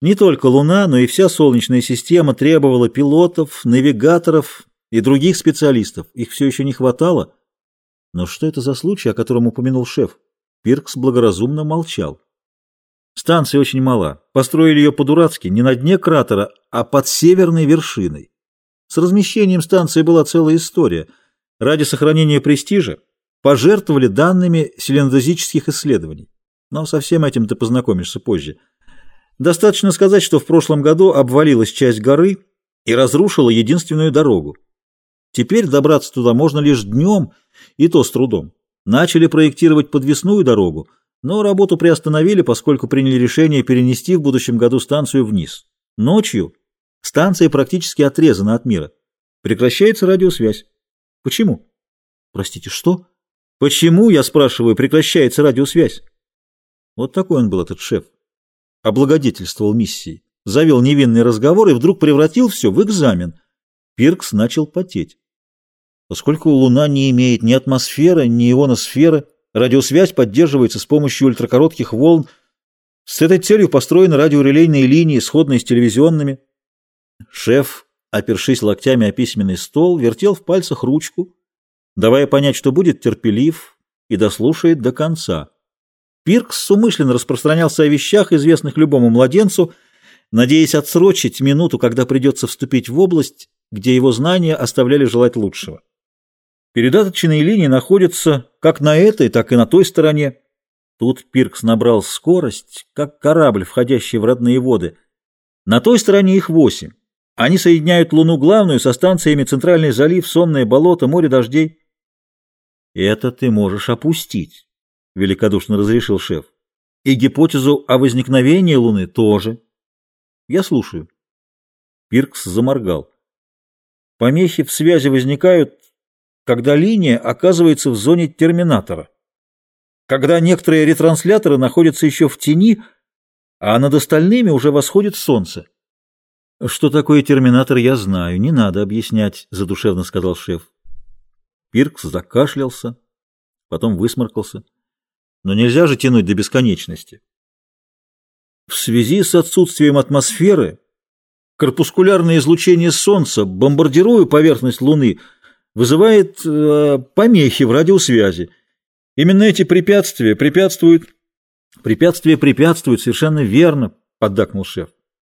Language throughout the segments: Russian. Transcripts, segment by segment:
Не только Луна, но и вся Солнечная система требовала пилотов, навигаторов и других специалистов. Их все еще не хватало. Но что это за случай, о котором упомянул шеф? Пиркс благоразумно молчал. Станция очень мала. Построили ее по-дурацки, не на дне кратера, а под северной вершиной. С размещением станции была целая история. Ради сохранения престижа пожертвовали данными селендозических исследований. Но со всем этим ты познакомишься позже. Достаточно сказать, что в прошлом году обвалилась часть горы и разрушила единственную дорогу. Теперь добраться туда можно лишь днем, и то с трудом. Начали проектировать подвесную дорогу, но работу приостановили, поскольку приняли решение перенести в будущем году станцию вниз. Ночью станция практически отрезана от мира. Прекращается радиосвязь. Почему? Простите, что? Почему, я спрашиваю, прекращается радиосвязь? Вот такой он был, этот шеф. Облагодетельствовал миссией. Завел невинный разговор и вдруг превратил все в экзамен. Пиркс начал потеть. Поскольку Луна не имеет ни атмосферы, ни ионосферы, радиосвязь поддерживается с помощью ультракоротких волн. С этой целью построены радиорелейные линии, сходные с телевизионными. Шеф, опершись локтями о письменный стол, вертел в пальцах ручку, давая понять, что будет терпелив и дослушает до конца. Пиркс умышленно распространялся о вещах, известных любому младенцу, надеясь отсрочить минуту, когда придется вступить в область, где его знания оставляли желать лучшего. Передаточные линии находятся как на этой, так и на той стороне. Тут Пиркс набрал скорость, как корабль, входящий в родные воды. На той стороне их восемь. Они соединяют Луну главную со станциями Центральный залив, Сонное болото, море дождей. Это ты можешь опустить, великодушно разрешил шеф. И гипотезу о возникновении Луны тоже. Я слушаю. Пиркс заморгал. Помехи в связи возникают, когда линия оказывается в зоне терминатора. Когда некоторые ретрансляторы находятся еще в тени, а над остальными уже восходит солнце. «Что такое терминатор, я знаю, не надо объяснять», — задушевно сказал шеф. Пиркс закашлялся, потом высморкался. «Но нельзя же тянуть до бесконечности». В связи с отсутствием атмосферы корпускулярное излучение Солнца, бомбардируя поверхность Луны, вызывает э, помехи в радиосвязи. Именно эти препятствия препятствуют... Препятствия препятствуют, совершенно верно, поддакнул шеф.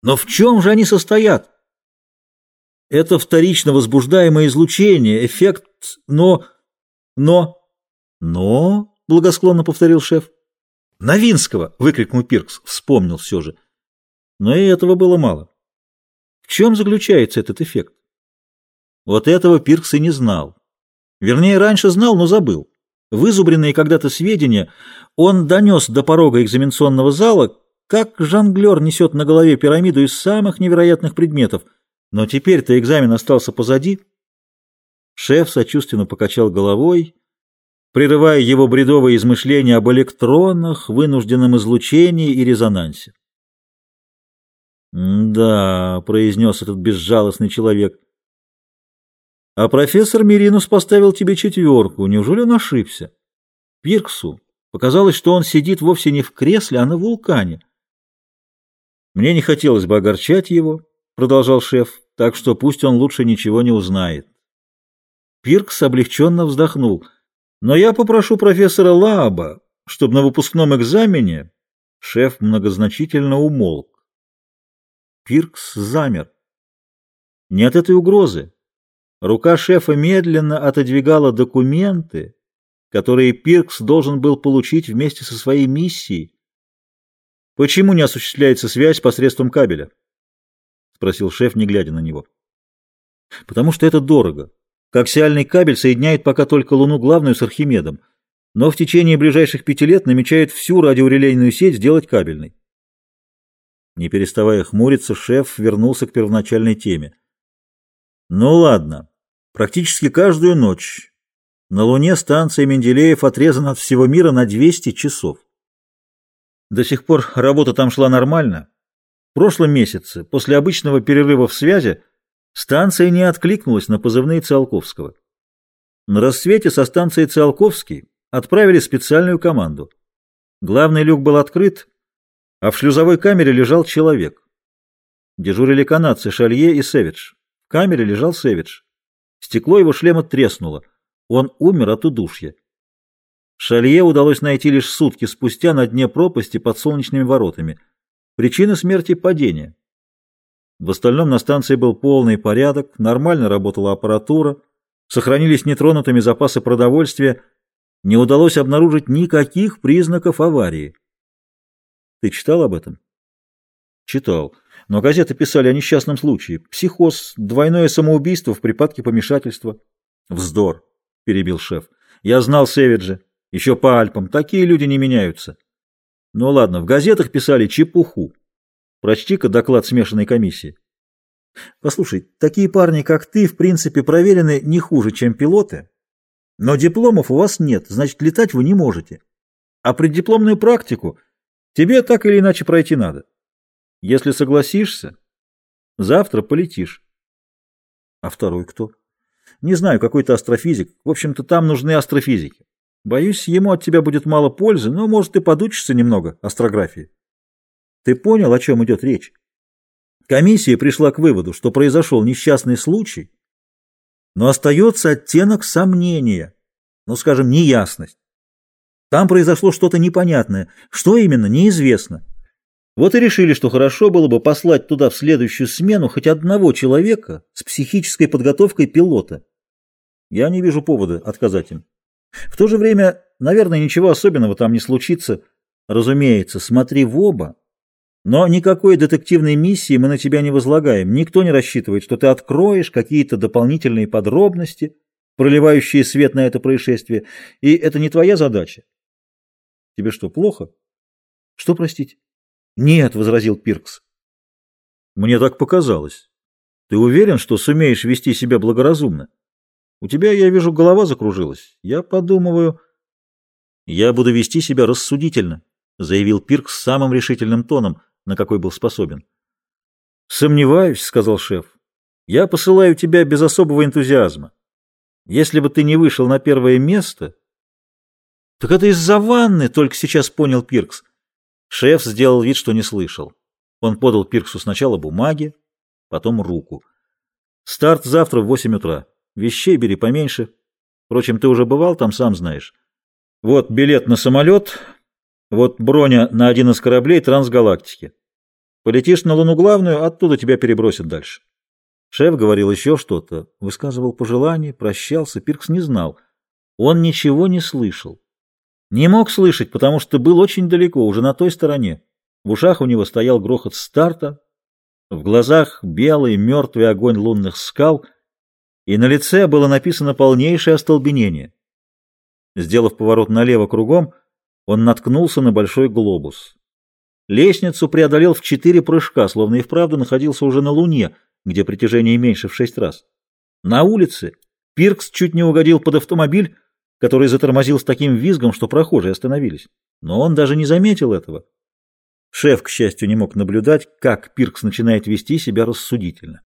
Но в чем же они состоят? Это вторично возбуждаемое излучение, эффект, но... Но... Но... Благосклонно повторил шеф. Новинского! выкрикнул Пиркс, вспомнил все же. Но и этого было мало. В чем заключается этот эффект? Вот этого Пиркс и не знал. Вернее, раньше знал, но забыл. Вызубренные когда-то сведения он донес до порога экзаменационного зала, как жонглер несет на голове пирамиду из самых невероятных предметов. Но теперь-то экзамен остался позади. Шеф сочувственно покачал головой, прерывая его бредовые измышления об электронах, вынужденном излучении и резонансе. «Да», — произнес этот безжалостный человек, — «а профессор Миринус поставил тебе четверку. Неужели он ошибся?» Пирксу показалось, что он сидит вовсе не в кресле, а на вулкане. «Мне не хотелось бы огорчать его», — продолжал шеф, — «так что пусть он лучше ничего не узнает». Пиркс облегченно вздохнул. «Но я попрошу профессора Лааба, чтобы на выпускном экзамене...» Шеф многозначительно умолк. Пиркс замер. Не от этой угрозы. Рука шефа медленно отодвигала документы, которые Пиркс должен был получить вместе со своей миссией, Почему не осуществляется связь посредством кабеля? Спросил шеф, не глядя на него. Потому что это дорого. Коаксиальный кабель соединяет пока только Луну главную с Архимедом, но в течение ближайших пяти лет намечает всю радиорелейную сеть сделать кабельной. Не переставая хмуриться, шеф вернулся к первоначальной теме. Ну ладно, практически каждую ночь на Луне станция Менделеев отрезана от всего мира на 200 часов. До сих пор работа там шла нормально. В прошлом месяце, после обычного перерыва в связи, станция не откликнулась на позывные Циолковского. На рассвете со станции Циолковский отправили специальную команду. Главный люк был открыт, а в шлюзовой камере лежал человек. Дежурили канадцы Шалье и Севидж. В камере лежал Севидж. Стекло его шлема треснуло. Он умер от удушья. Шалье удалось найти лишь сутки спустя на дне пропасти под солнечными воротами. Причина смерти – падение. В остальном на станции был полный порядок, нормально работала аппаратура, сохранились нетронутыми запасы продовольствия, не удалось обнаружить никаких признаков аварии. Ты читал об этом? Читал. Но газеты писали о несчастном случае. Психоз, двойное самоубийство в припадке помешательства. Вздор, перебил шеф. Я знал Севиджа. Еще по Альпам. Такие люди не меняются. Ну ладно, в газетах писали чепуху. Прочти-ка доклад смешанной комиссии. Послушай, такие парни, как ты, в принципе, проверены не хуже, чем пилоты, но дипломов у вас нет, значит, летать вы не можете. А преддипломную практику тебе так или иначе пройти надо. Если согласишься, завтра полетишь. А второй кто? Не знаю, какой-то астрофизик. В общем-то, там нужны астрофизики. Боюсь, ему от тебя будет мало пользы, но, может, ты подучишься немного астрографии. Ты понял, о чем идет речь? Комиссия пришла к выводу, что произошел несчастный случай, но остается оттенок сомнения, ну, скажем, неясность. Там произошло что-то непонятное. Что именно, неизвестно. Вот и решили, что хорошо было бы послать туда в следующую смену хоть одного человека с психической подготовкой пилота. Я не вижу повода отказать им. В то же время, наверное, ничего особенного там не случится. Разумеется, смотри в оба но никакой детективной миссии мы на тебя не возлагаем. Никто не рассчитывает, что ты откроешь какие-то дополнительные подробности, проливающие свет на это происшествие. И это не твоя задача. Тебе что, плохо? Что, простите? Нет, — возразил Пиркс. Мне так показалось. Ты уверен, что сумеешь вести себя благоразумно? У тебя, я вижу, голова закружилась. Я подумываю... Я буду вести себя рассудительно, — заявил Пиркс самым решительным тоном — на какой был способен. «Сомневаюсь», — сказал шеф. «Я посылаю тебя без особого энтузиазма. Если бы ты не вышел на первое место...» «Так это из-за ванны», — только сейчас понял Пиркс. Шеф сделал вид, что не слышал. Он подал Пирксу сначала бумаги, потом руку. «Старт завтра в восемь утра. Вещей бери поменьше. Впрочем, ты уже бывал там, сам знаешь. Вот билет на самолет, вот броня на один из кораблей трансгалактики. Полетишь на Луну главную, оттуда тебя перебросят дальше. Шеф говорил еще что-то, высказывал пожелания, прощался, Пиркс не знал. Он ничего не слышал. Не мог слышать, потому что был очень далеко, уже на той стороне. В ушах у него стоял грохот старта, в глазах белый мертвый огонь лунных скал, и на лице было написано полнейшее остолбенение. Сделав поворот налево кругом, он наткнулся на большой глобус. Лестницу преодолел в четыре прыжка, словно и вправду находился уже на Луне, где притяжение меньше в шесть раз. На улице Пиркс чуть не угодил под автомобиль, который затормозил с таким визгом, что прохожие остановились. Но он даже не заметил этого. Шеф, к счастью, не мог наблюдать, как Пиркс начинает вести себя рассудительно.